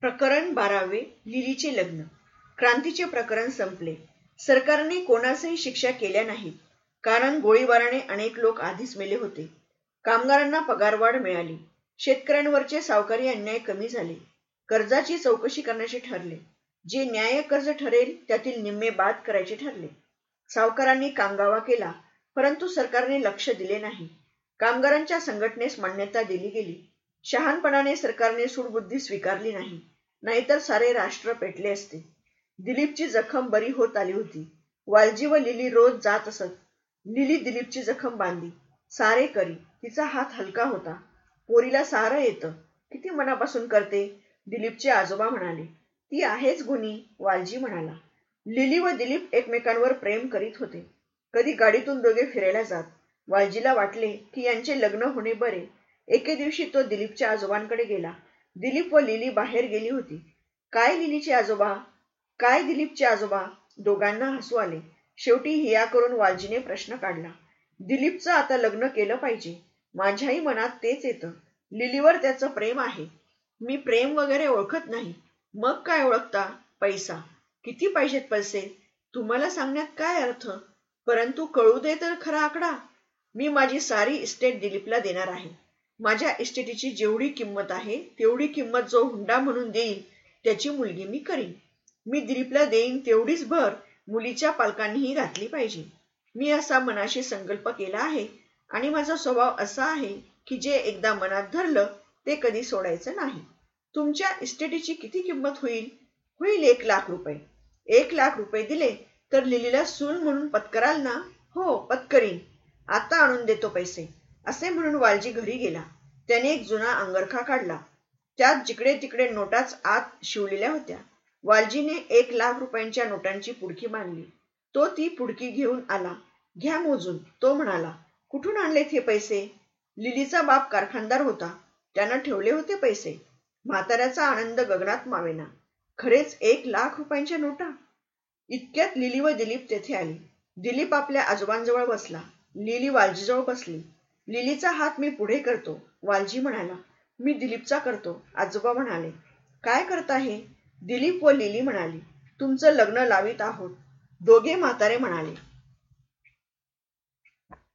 प्रकरण बारावे लिलीचे लग्न. क्रांतीचे प्रकरण संपले. सरकारने कोणासही शिक्षा केल्या नाहीत. कारण गोळीबाराने अनेक लोक आधीच मेले होते. कामगारांना पगारवाढ मिळाली. शेतकऱ्यांवरचे सावकारी अन्याय कमी झाले. कर्जाची चौकशी करण्याचे ठरले. जे न्याय कर्ज ठरेल त्यातील निम्मे बाद करायचे ठरले. सावकारांनी कामगावा केला परंतु सरकारने लक्ष दिले नाही. कामगारांच्या संघटनेस मान्यता दिली गेली. शहाणपणाने सरकारने सूडबुद्धी स्वीकारली नाही. नाहीतर सारे राष्ट्र पेटले असते. दिलीपची जखम बरी होत आली होती. वालजी व लिली रोज जात असत. लिली दिलीपची जखम बांधली. सारे करी. तिचा हात हलका होता. पोरीला सारं येतं. किती मनापासून करते? दिलीपचे आजोबा म्हणाले. ती आहेच गुणी वालजी म्हणाला. लिली व दिलीप एकमेकांवर प्रेम करीत होते. कधी गाडीतून दोघे फिरायला जात. वालजीला वाटले की यांचे लग्न होणे बरे. एके दिवशी तो दिलीपच्या आजोबांकडे गेला. दिलीप व लिली बाहेर गेली होती. काय लिलीचे आजोबा? काय दिलीपचे आजोबा? दोघांना हसू आले. शेवटी हिया करून वालजीने प्रश्न काढला. दिलीपचं आता लग्न केलं पाहिजे. माझ्याही मनात तेच येतं. लिलीवर त्याचं प्रेम आहे. मी प्रेम वगैरे ओळखत नाही. मग काय ओळखता? पैसा. किती पाहिजेत पैसे? तुम्हाला सांगण्यात काय अर्थ? परंतु कळू दे तर खरा आकडा. मी माझी सारी इस्टेट दिलीपला देणार आहे. माझ्या इस्टेटीची जेवढी किंमत आहे तेवढी किंमत जो हुंडा म्हणून देईल त्याची मुलगी मी करीन. मी दिलीपला देईन तेवढीच भर मुलीच्या पालकांनीही घातली पाहिजे. मी असा मनाशी संकल्प केला आहे आणि माझा स्वभाव असा आहे की जे एकदा मनात धरलं ते कधी सोडायचं नाही. तुमच्या इस्टेटीची किती किंमत होईल? होईल एक लाख रुपये. एक लाख रुपये दिले तर लिलीला सून म्हणून पत्कराल ना? हो पत्करीन. आता आणून देतो पैसे. असे म्हणून वालजी घरी गेला. त्याने एक जुना अंगरखा काढला. त्यात जिकडे तिकडे नोटाच आत शिवलेल्या होत्या. वालजीने एक लाख रुपयांच्या नोटांची पुडकी बांधली तो ती पुडकी घेऊन आला. घ्या मोजून तो म्हणाला. कुठून आणलेत हे पैसे? लिलीचा बाप कारखानदार होता. त्यानं ठेवले होते पैसे. म्हाताऱ्याचा आनंद गगनात मावेना. खरेच एक लाख रुपयांच्या नोटा? इतक्यात लिली व दिलीप तेथे आली. दिलीप आपल्या आजोबांजवळ बसला. लिली वालजीजवळ बसली. लिलीचा हात मी पुढे करतो. वालजी म्हणाला मी दिलीपचा करतो. आजोबा म्हणाले काय करता हे? दिलीप व लिली म्हणाली तुमचं लग्न लावित आहोत. दोघे म्हातारे म्हणाले